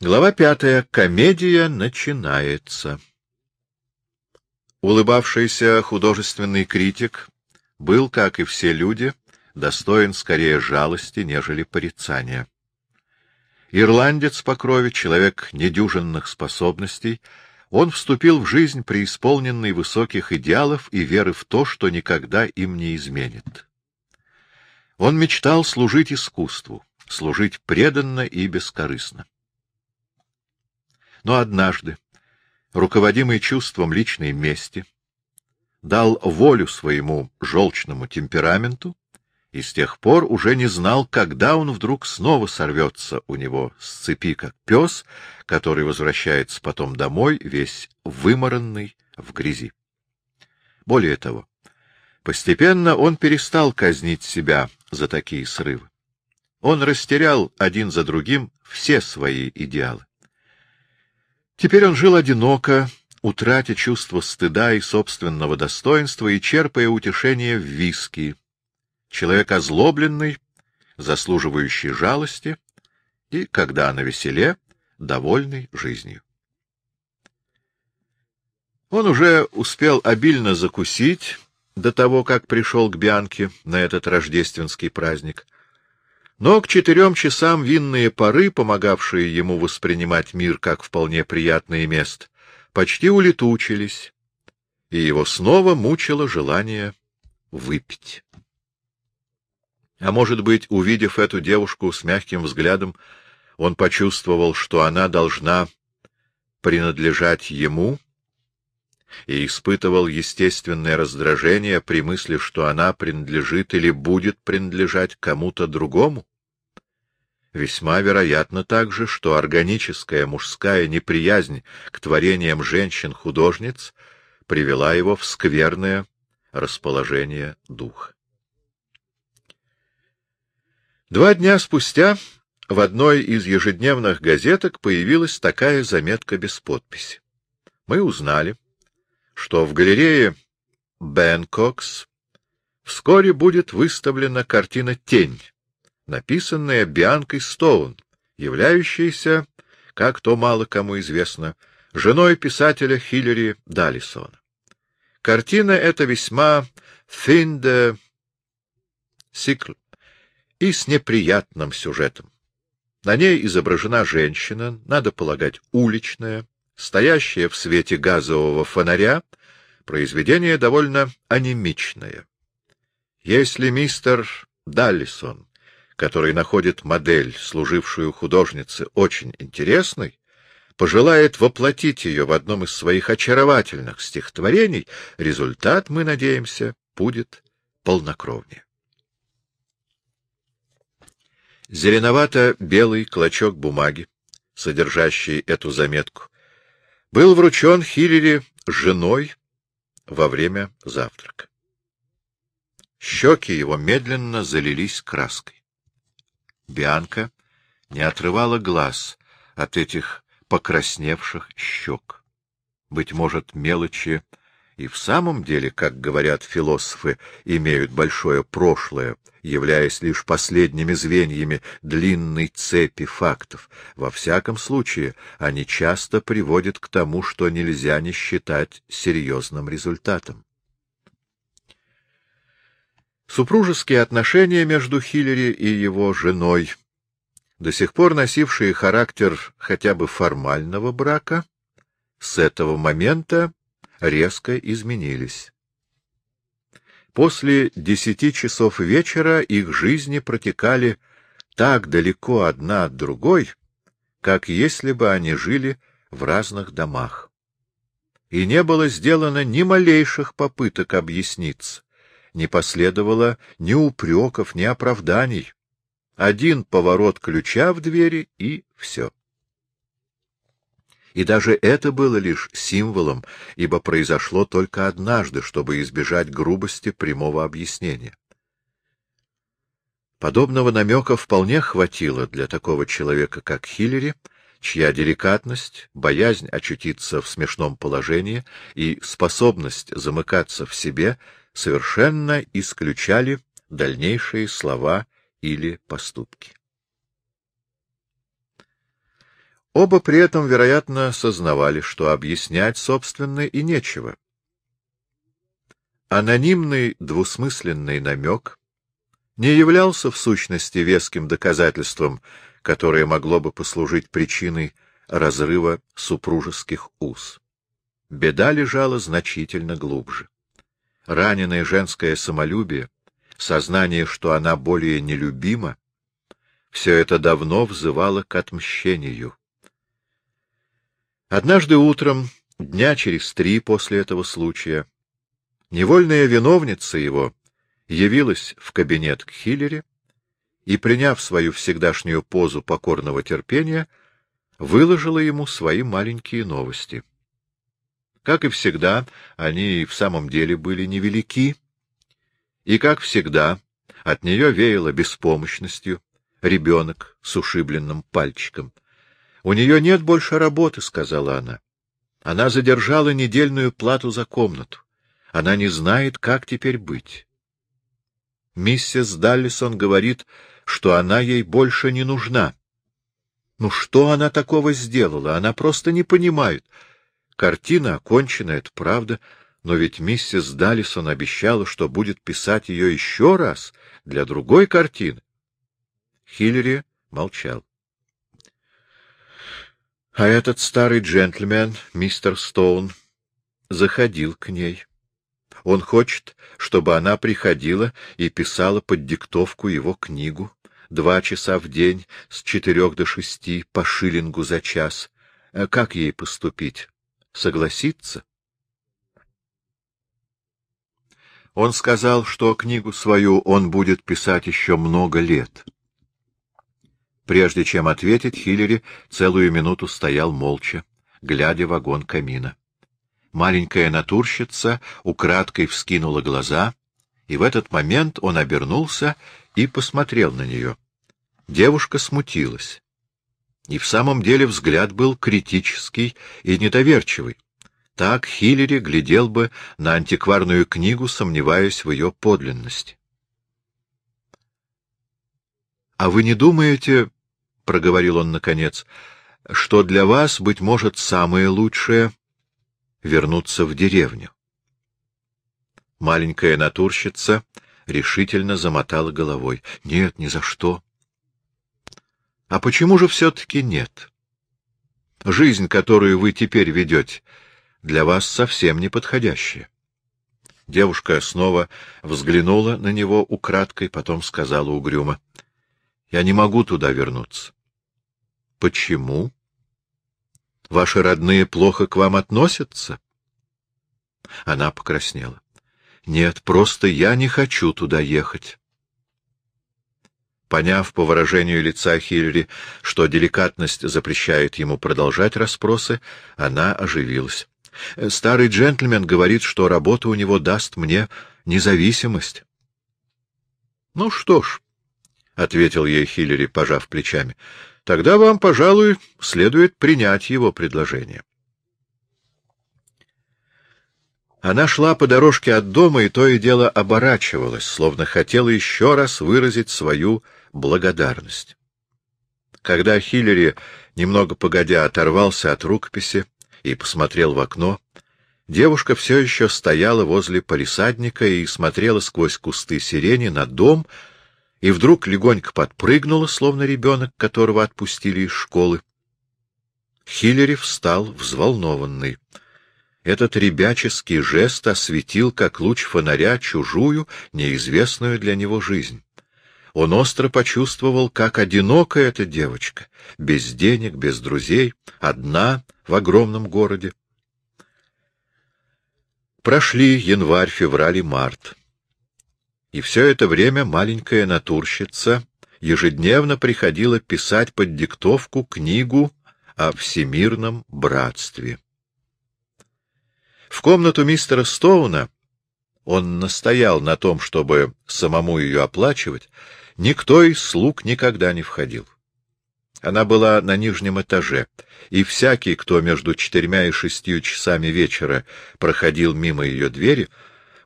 Глава пятая. Комедия начинается. Улыбавшийся художественный критик был, как и все люди, достоин скорее жалости, нежели порицания. Ирландец по крови, человек недюжинных способностей, он вступил в жизнь преисполненный высоких идеалов и веры в то, что никогда им не изменит. Он мечтал служить искусству, служить преданно и бескорыстно. Но однажды, руководимый чувством личной мести, дал волю своему желчному темпераменту и с тех пор уже не знал, когда он вдруг снова сорвется у него с цепи, как пес, который возвращается потом домой, весь выморанный в грязи. Более того, постепенно он перестал казнить себя за такие срывы. Он растерял один за другим все свои идеалы. Теперь он жил одиноко, утратя чувство стыда и собственного достоинства и черпая утешение в виски. Человек озлобленный, заслуживающий жалости и, когда на веселе, довольный жизнью. Он уже успел обильно закусить до того, как пришел к Бианке на этот рождественский праздник — но к четырем часам винные пары, помогавшие ему воспринимать мир как вполне приятное место, почти улетучились, и его снова мучило желание выпить. А может быть, увидев эту девушку с мягким взглядом, он почувствовал, что она должна принадлежать ему, и испытывал естественное раздражение при мысли, что она принадлежит или будет принадлежать кому-то другому? Весьма вероятно также, что органическая мужская неприязнь к творениям женщин-художниц привела его в скверное расположение духа. Два дня спустя в одной из ежедневных газеток появилась такая заметка без подписи. Мы узнали, что в галерее Бэнкокс вскоре будет выставлена картина «Тень», написанная Бианкой Стоун, являющейся, как то мало кому известно, женой писателя Хиллери Даллисона. Картина эта весьма fin de siècle и с неприятным сюжетом. На ней изображена женщина, надо полагать, уличная, стоящая в свете газового фонаря, произведение довольно анемичное. Если мистер Даллисон, который находит модель, служившую художнице, очень интересной, пожелает воплотить ее в одном из своих очаровательных стихотворений, результат, мы надеемся, будет полнокровнее. Зеленовато-белый клочок бумаги, содержащий эту заметку, был вручен Хиллери женой во время завтрака. Щеки его медленно залились краской. Бианка не отрывала глаз от этих покрасневших щек. Быть может, мелочи и в самом деле, как говорят философы, имеют большое прошлое, являясь лишь последними звеньями длинной цепи фактов. Во всяком случае, они часто приводят к тому, что нельзя не считать серьезным результатом. Супружеские отношения между Хиллери и его женой, до сих пор носившие характер хотя бы формального брака, с этого момента резко изменились. После десяти часов вечера их жизни протекали так далеко одна от другой, как если бы они жили в разных домах. И не было сделано ни малейших попыток объясниться, не последовало ни упреков, ни оправданий. Один поворот ключа в двери — и все. И даже это было лишь символом, ибо произошло только однажды, чтобы избежать грубости прямого объяснения. Подобного намека вполне хватило для такого человека, как Хиллери, чья деликатность, боязнь очутиться в смешном положении и способность замыкаться в себе совершенно исключали дальнейшие слова или поступки. Оба при этом, вероятно, сознавали, что объяснять, собственно, и нечего. Анонимный двусмысленный намек не являлся в сущности веским доказательством, которое могло бы послужить причиной разрыва супружеских уз. Беда лежала значительно глубже. Раненое женское самолюбие, сознание, что она более нелюбима, все это давно взывало к отмщению. Однажды утром, дня через три после этого случая, невольная виновница его явилась в кабинет к Хиллере и, приняв свою всегдашнюю позу покорного терпения, выложила ему свои маленькие новости. Как и всегда, они в самом деле были невелики, и, как всегда, от нее веяло беспомощностью, ребенок с ушибленным пальчиком — у нее нет больше работы, — сказала она. Она задержала недельную плату за комнату. Она не знает, как теперь быть. Миссис Даллисон говорит, что она ей больше не нужна. Ну что она такого сделала? Она просто не понимает. Картина окончена, это правда, но ведь миссис Даллисон обещала, что будет писать ее еще раз для другой картины. Хиллери молчал. А этот старый джентльмен, мистер Стоун, заходил к ней. Он хочет, чтобы она приходила и писала под диктовку его книгу. Два часа в день, с четырех до шести, по шиллингу за час. А как ей поступить? Согласиться? Он сказал, что книгу свою он будет писать еще много лет. Прежде чем ответить, Хиллери целую минуту стоял молча, глядя в огонь камина. Маленькая натурщица украдкой вскинула глаза, и в этот момент он обернулся и посмотрел на нее. Девушка смутилась. И в самом деле взгляд был критический и недоверчивый. Так Хиллери глядел бы на антикварную книгу, сомневаясь в ее подлинности. — А вы не думаете, проговорил он наконец, — что для вас, быть может, самое лучшее — вернуться в деревню. Маленькая натурщица решительно замотала головой. — Нет, ни за что. — А почему же все-таки нет? Жизнь, которую вы теперь ведете, для вас совсем не подходящая. Девушка снова взглянула на него украдкой, потом сказала угрюмо. — Я не могу туда вернуться. Почему? Ваши родные плохо к вам относятся? Она покраснела. Нет, просто я не хочу туда ехать. Поняв по выражению лица Хиллери, что деликатность запрещает ему продолжать расспросы, она оживилась. Старый джентльмен говорит, что работа у него даст мне независимость. — Ну что ж, — ответил ей Хиллери, пожав плечами, Тогда вам, пожалуй, следует принять его предложение. Она шла по дорожке от дома и то и дело оборачивалась, словно хотела еще раз выразить свою благодарность. Когда Хиллери, немного погодя, оторвался от рукописи и посмотрел в окно, девушка все еще стояла возле палисадника и смотрела сквозь кусты сирени на дом, и вдруг легонько подпрыгнула, словно ребенок, которого отпустили из школы. Хиллери встал, взволнованный. Этот ребяческий жест осветил, как луч фонаря, чужую, неизвестную для него жизнь. Он остро почувствовал, как одинока эта девочка, без денег, без друзей, одна в огромном городе. Прошли январь, февраль и март. И все это время маленькая натурщица ежедневно приходила писать под диктовку книгу о всемирном братстве. В комнату мистера Стоуна он настоял на том, чтобы самому ее оплачивать, никто из слуг никогда не входил. Она была на нижнем этаже, и всякий, кто между четырьмя и шестью часами вечера проходил мимо ее двери,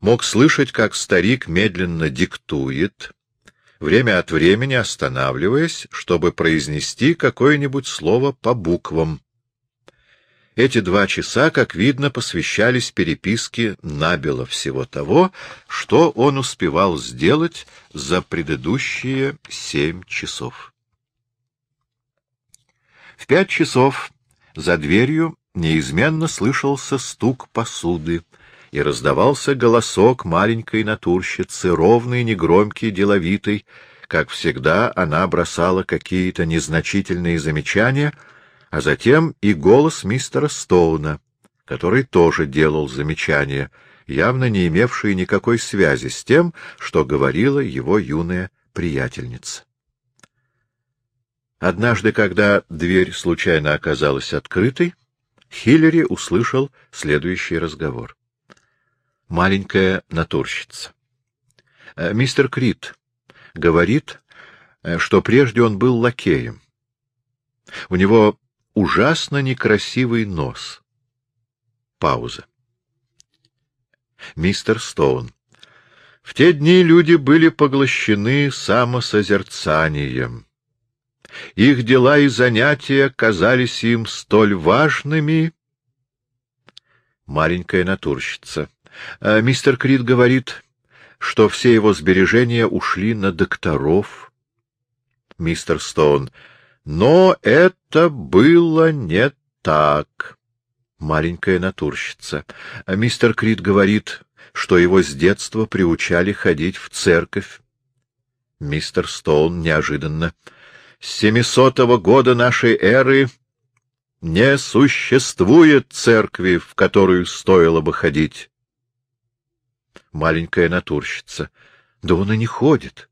мог слышать, как старик медленно диктует, время от времени останавливаясь, чтобы произнести какое-нибудь слово по буквам. Эти два часа, как видно, посвящались переписке набело всего того, что он успевал сделать за предыдущие семь часов. В пять часов за дверью неизменно слышался стук посуды, и раздавался голосок маленькой натурщицы, ровный, негромкий, деловитый. Как всегда, она бросала какие-то незначительные замечания, а затем и голос мистера Стоуна, который тоже делал замечания, явно не имевшие никакой связи с тем, что говорила его юная приятельница. Однажды, когда дверь случайно оказалась открытой, Хиллери услышал следующий разговор маленькая натурщица. Э, мистер Крит говорит, э, что прежде он был лакеем. У него ужасно некрасивый нос. Пауза. Мистер Стоун. В те дни люди были поглощены самосозерцанием. Их дела и занятия казались им столь важными. Маленькая натурщица. Э, мистер Крид говорит, что все его сбережения ушли на докторов. Мистер Стоун. Но это было не так. Маленькая натурщица. Э, мистер Крид говорит, что его с детства приучали ходить в церковь. Мистер Стоун неожиданно. С семисотого года нашей эры не существует церкви, в которую стоило бы ходить маленькая натурщица. Да он и не ходит.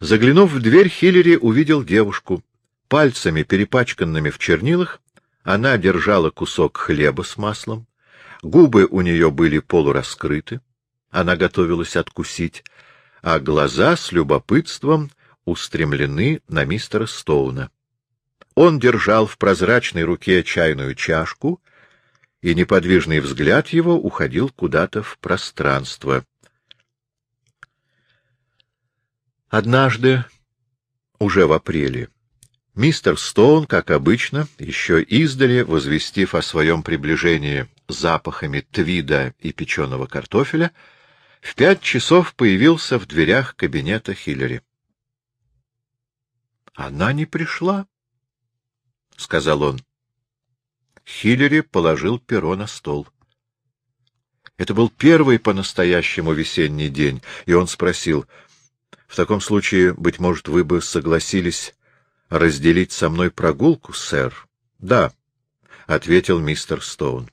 Заглянув в дверь, Хиллери увидел девушку. Пальцами, перепачканными в чернилах, она держала кусок хлеба с маслом. Губы у нее были полураскрыты. Она готовилась откусить, а глаза с любопытством устремлены на мистера Стоуна. Он держал в прозрачной руке чайную чашку и неподвижный взгляд его уходил куда-то в пространство. Однажды, уже в апреле, мистер Стоун, как обычно, еще издали, возвестив о своем приближении запахами твида и печеного картофеля, в пять часов появился в дверях кабинета Хиллери. — Она не пришла, — сказал он. Хиллери положил перо на стол. Это был первый по-настоящему весенний день, и он спросил, «В таком случае, быть может, вы бы согласились разделить со мной прогулку, сэр?» «Да», — ответил мистер Стоун.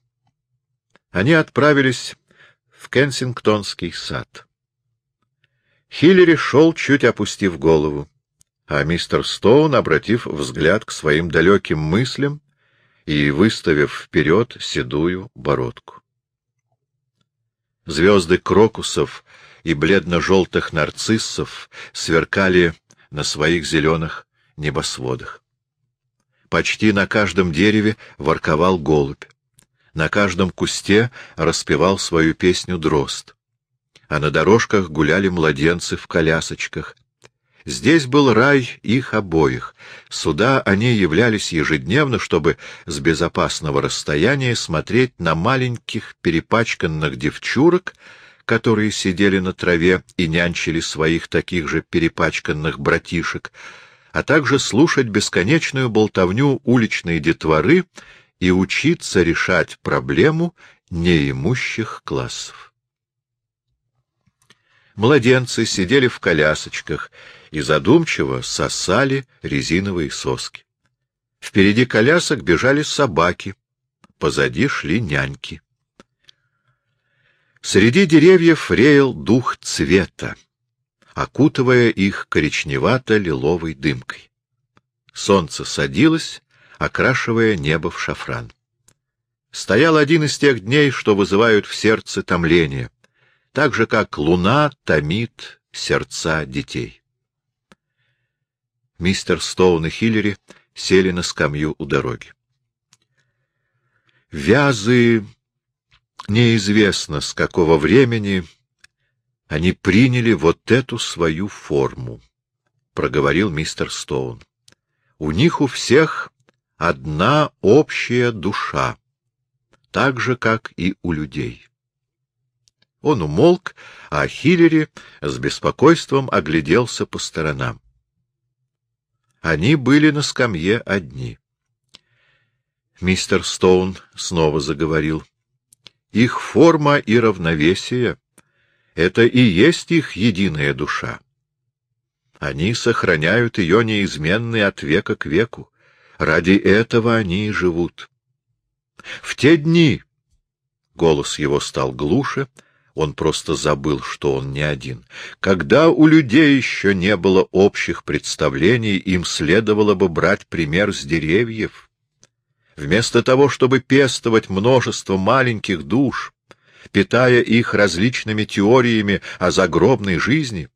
Они отправились в Кенсингтонский сад. Хиллери шел, чуть опустив голову, а мистер Стоун, обратив взгляд к своим далеким мыслям, и выставив вперед седую бородку. Звезды крокусов и бледно-желтых нарциссов сверкали на своих зеленых небосводах. Почти на каждом дереве ворковал голубь, на каждом кусте распевал свою песню дрозд, а на дорожках гуляли младенцы в колясочках, Здесь был рай их обоих. Сюда они являлись ежедневно, чтобы с безопасного расстояния смотреть на маленьких перепачканных девчурок, которые сидели на траве и нянчили своих таких же перепачканных братишек, а также слушать бесконечную болтовню уличной детворы и учиться решать проблему неимущих классов. Младенцы сидели в колясочках и задумчиво сосали резиновые соски. Впереди колясок бежали собаки, позади шли няньки. Среди деревьев реял дух цвета, окутывая их коричневато-лиловой дымкой. Солнце садилось, окрашивая небо в шафран. Стоял один из тех дней, что вызывают в сердце томление, так же, как луна томит сердца детей. Мистер Стоун и Хиллери сели на скамью у дороги. Вязы неизвестно с какого времени Они приняли вот эту свою форму, — проговорил мистер Стоун. У них у всех одна общая душа, так же, как и у людей. Он умолк, а Хиллери с беспокойством огляделся по сторонам. Они были на скамье одни. Мистер Стоун снова заговорил. Их форма и равновесие — это и есть их единая душа. Они сохраняют ее неизменной от века к веку. Ради этого они и живут. В те дни голос его стал глуше, он просто забыл, что он не один. Когда у людей еще не было общих представлений, им следовало бы брать пример с деревьев. Вместо того, чтобы пестовать множество маленьких душ, питая их различными теориями о загробной жизни,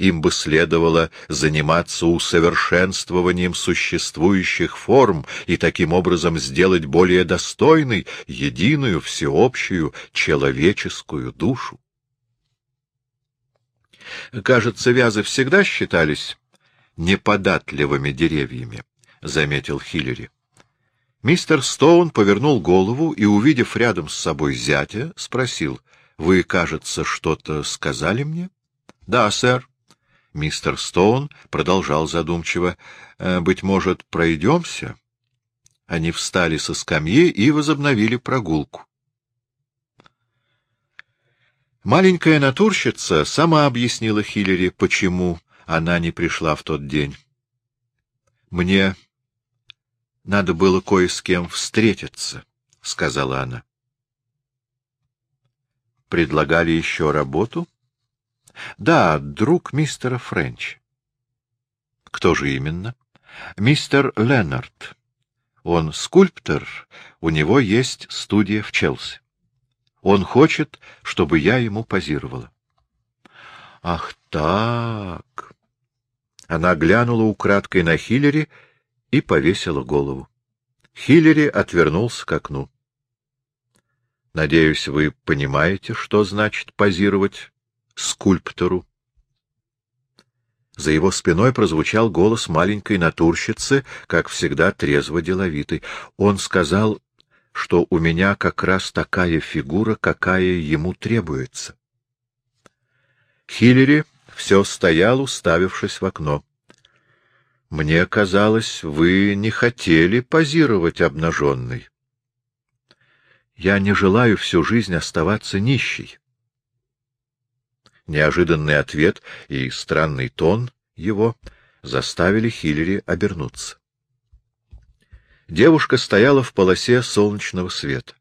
им бы следовало заниматься усовершенствованием существующих форм и таким образом сделать более достойной единую всеобщую человеческую душу. Кажется, вязы всегда считались неподатливыми деревьями, — заметил Хиллери. Мистер Стоун повернул голову и, увидев рядом с собой зятя, спросил, — Вы, кажется, что-то сказали мне? — Да, сэр. Мистер Стоун продолжал задумчиво. «Э, — Быть может, пройдемся? Они встали со скамьи и возобновили прогулку. Маленькая натурщица сама объяснила Хиллери, почему она не пришла в тот день. — Мне надо было кое с кем встретиться, — сказала она. — Предлагали еще работу? —— Да, друг мистера Френч. — Кто же именно? — Мистер Леннард. Он скульптор, у него есть студия в Челси. Он хочет, чтобы я ему позировала. — Ах так! Она глянула украдкой на Хиллери и повесила голову. Хиллери отвернулся к окну. — Надеюсь, вы понимаете, что значит позировать скульптору. За его спиной прозвучал голос маленькой натурщицы, как всегда трезво деловитый. Он сказал, что у меня как раз такая фигура, какая ему требуется. Хиллери все стоял, уставившись в окно. — Мне казалось, вы не хотели позировать обнаженной. Я не желаю всю жизнь оставаться нищей. Неожиданный ответ и странный тон его заставили Хиллери обернуться. Девушка стояла в полосе солнечного света.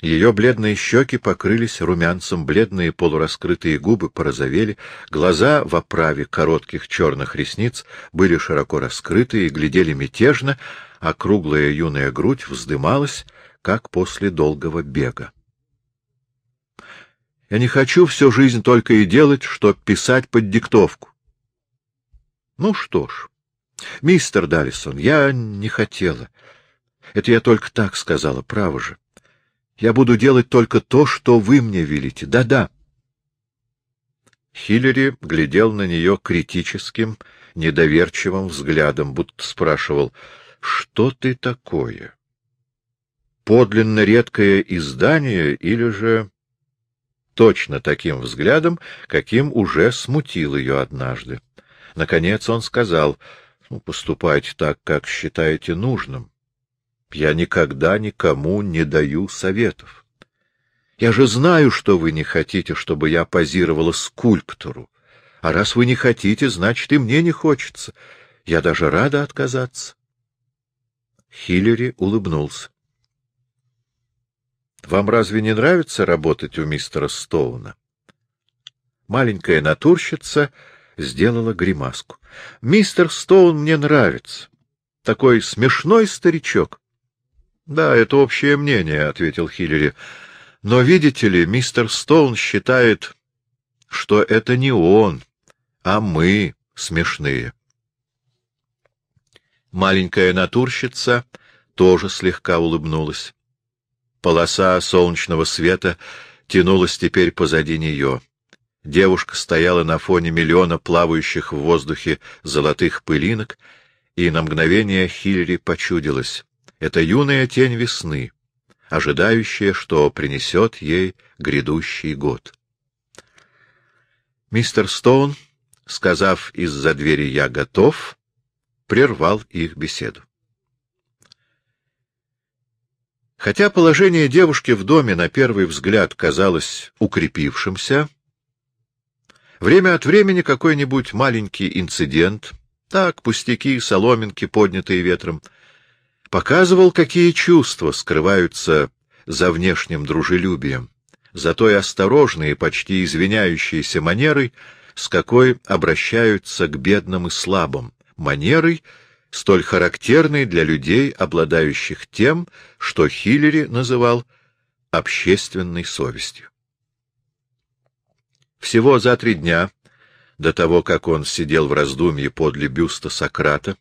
Ее бледные щеки покрылись румянцем, бледные полураскрытые губы порозовели, глаза в оправе коротких черных ресниц были широко раскрыты и глядели мятежно, а круглая юная грудь вздымалась, как после долгого бега. Я не хочу всю жизнь только и делать, что писать под диктовку. Ну что ж, мистер Даллисон, я не хотела. Это я только так сказала, право же. Я буду делать только то, что вы мне велите. Да-да. Хиллери глядел на нее критическим, недоверчивым взглядом, будто спрашивал, что ты такое? Подлинно редкое издание или же точно таким взглядом, каким уже смутил ее однажды. Наконец он сказал, ну, поступайте так, как считаете нужным. Я никогда никому не даю советов. Я же знаю, что вы не хотите, чтобы я позировала скульптору. А раз вы не хотите, значит, и мне не хочется. Я даже рада отказаться. Хиллери улыбнулся. Вам разве не нравится работать у мистера Стоуна? Маленькая натурщица сделала гримаску. — Мистер Стоун мне нравится. Такой смешной старичок. — Да, это общее мнение, — ответил Хиллери. — Но, видите ли, мистер Стоун считает, что это не он, а мы смешные. Маленькая натурщица тоже слегка улыбнулась. Полоса солнечного света тянулась теперь позади нее. Девушка стояла на фоне миллиона плавающих в воздухе золотых пылинок, и на мгновение Хиллери почудилась. Это юная тень весны, ожидающая, что принесет ей грядущий год. Мистер Стоун, сказав из-за двери «я готов», прервал их беседу. Хотя положение девушки в доме на первый взгляд казалось укрепившимся, время от времени какой-нибудь маленький инцидент, так, пустяки, соломинки, поднятые ветром, показывал, какие чувства скрываются за внешним дружелюбием, за той осторожной и почти извиняющейся манерой, с какой обращаются к бедным и слабым, манерой, столь характерной для людей, обладающих тем, что Хиллери называл общественной совестью. Всего за три дня до того, как он сидел в раздумье подле бюста Сократа,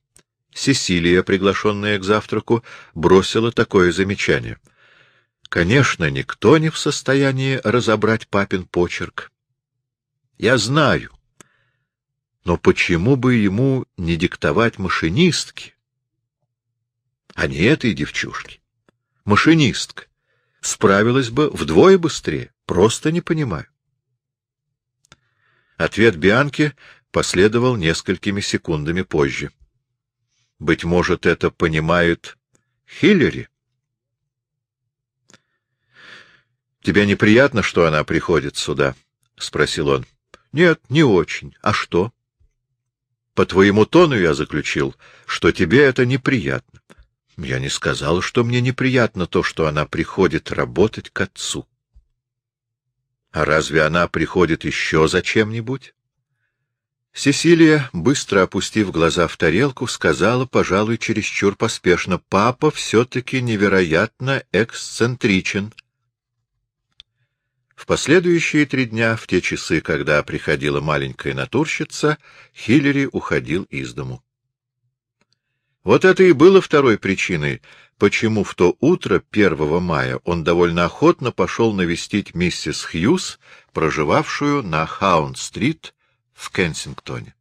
Сесилия, приглашенная к завтраку, бросила такое замечание. Конечно, никто не в состоянии разобрать папин почерк. Я знаю, но почему бы ему не диктовать машинистке, а не этой девчушке? Машинистка справилась бы вдвое быстрее, просто не понимаю. Ответ Бианки последовал несколькими секундами позже. Быть может, это понимает Хиллери? Тебе неприятно, что она приходит сюда? — спросил он. — Нет, не очень. А что? По твоему тону я заключил, что тебе это неприятно. Я не сказал, что мне неприятно то, что она приходит работать к отцу. А разве она приходит еще за чем-нибудь? Сесилия, быстро опустив глаза в тарелку, сказала, пожалуй, чересчур поспешно, «Папа все-таки невероятно эксцентричен». В последующие три дня, в те часы, когда приходила маленькая натурщица, Хиллери уходил из дому. Вот это и было второй причиной, почему в то утро 1 мая он довольно охотно пошел навестить миссис Хьюз, проживавшую на Хаунд-стрит в Кенсингтоне.